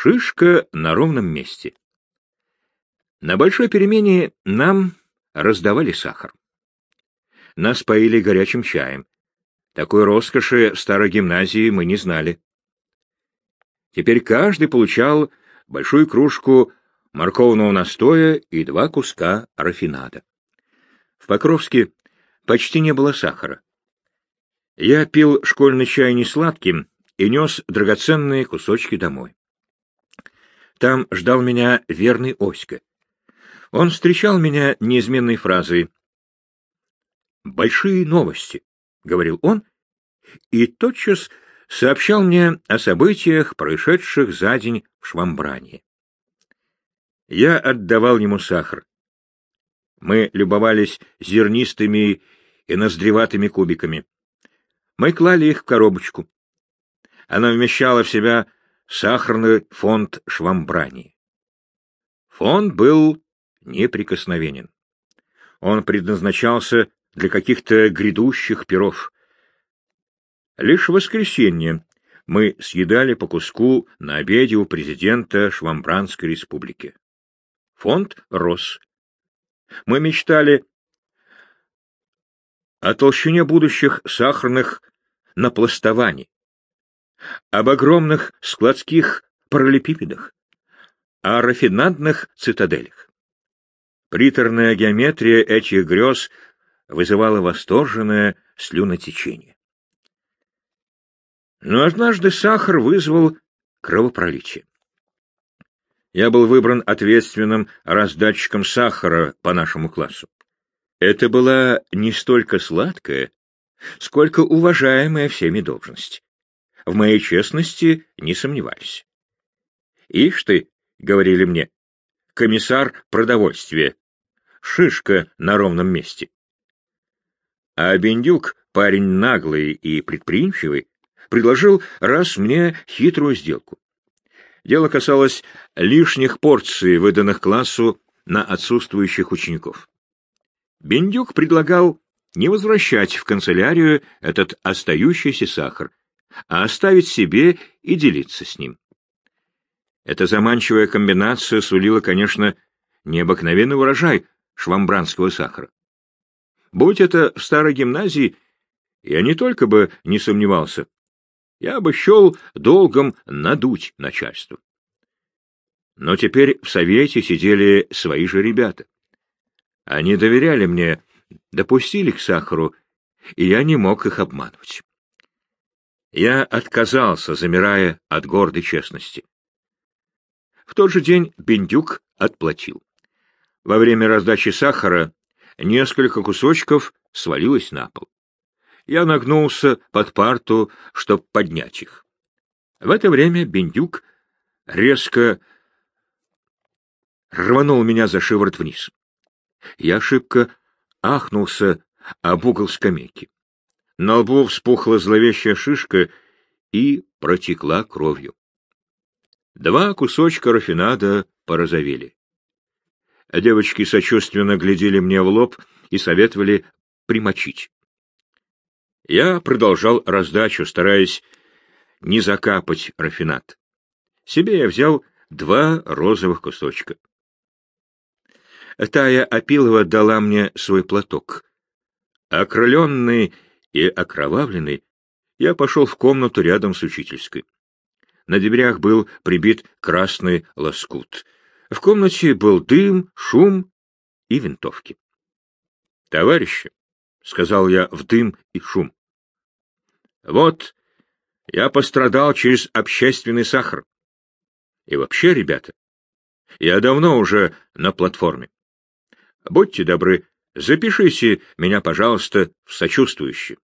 Шишка на ровном месте. На большой перемене нам раздавали сахар. Нас поили горячим чаем. Такой роскоши в старой гимназии мы не знали. Теперь каждый получал большую кружку морковного настоя и два куска рафинада. В Покровске почти не было сахара. Я пил школьный чай не сладким и нес драгоценные кусочки домой. Там ждал меня верный Оська. Он встречал меня неизменной фразой «Большие новости», — говорил он, и тотчас сообщал мне о событиях, происшедших за день в Швамбране. Я отдавал ему сахар. Мы любовались зернистыми и ноздреватыми кубиками. Мы клали их в коробочку. Она вмещала в себя сахарный фонд Швамбрани. Фонд был неприкосновенен. Он предназначался для каких-то грядущих перов. Лишь в воскресенье мы съедали по куску на обеде у президента Швамбранской республики. Фонд рос. Мы мечтали о толщине будущих сахарных напластований, об огромных складских параллелепипедах, о рафинадных цитаделях. Приторная геометрия этих грез вызывала восторженное слюнотечение. Но однажды сахар вызвал кровопролитие. Я был выбран ответственным раздатчиком сахара по нашему классу. Это была не столько сладкая, сколько уважаемая всеми должность. В моей честности не сомневаюсь. Ишь ты, — говорили мне, — комиссар продовольствия, шишка на ровном месте. А Бендюк, парень наглый и предприимчивый, предложил раз мне хитрую сделку. Дело касалось лишних порций, выданных классу на отсутствующих учеников. Бендюк предлагал не возвращать в канцелярию этот остающийся сахар, а оставить себе и делиться с ним. Эта заманчивая комбинация сулила, конечно, необыкновенный урожай швамбранского сахара. Будь это в старой гимназии, я не только бы не сомневался, я бы счел долгом надуть начальство. Но теперь в совете сидели свои же ребята. Они доверяли мне, допустили к сахару, и я не мог их обманывать. Я отказался, замирая от гордой честности. В тот же день Бендюк отплатил. Во время раздачи сахара несколько кусочков свалилось на пол. Я нагнулся под парту, чтобы поднять их. В это время Бендюк резко рванул меня за шиворот вниз. Я шибко ахнулся об угол скамейки. На лбу вспухла зловещая шишка и протекла кровью. Два кусочка рафинада порозовели. Девочки сочувственно глядели мне в лоб и советовали примочить. Я продолжал раздачу, стараясь не закапать рафинат. Себе я взял два розовых кусочка. Тая Опилова дала мне свой платок. Окрыленный и окровавленный, я пошел в комнату рядом с учительской. На дверях был прибит красный лоскут. В комнате был дым, шум и винтовки. — Товарищи, — сказал я в дым и шум, — вот я пострадал через общественный сахар. И вообще, ребята, я давно уже на платформе. Будьте добры, запишите меня, пожалуйста, в сочувствующие.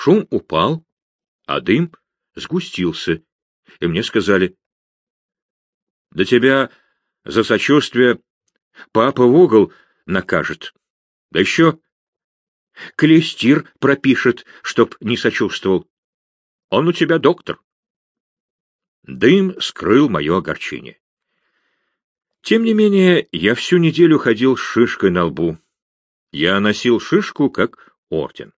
Шум упал, а дым сгустился, и мне сказали, — Да тебя за сочувствие папа в угол накажет. Да еще клестир пропишет, чтоб не сочувствовал. Он у тебя доктор. Дым скрыл мое огорчение. Тем не менее, я всю неделю ходил с шишкой на лбу. Я носил шишку как орден.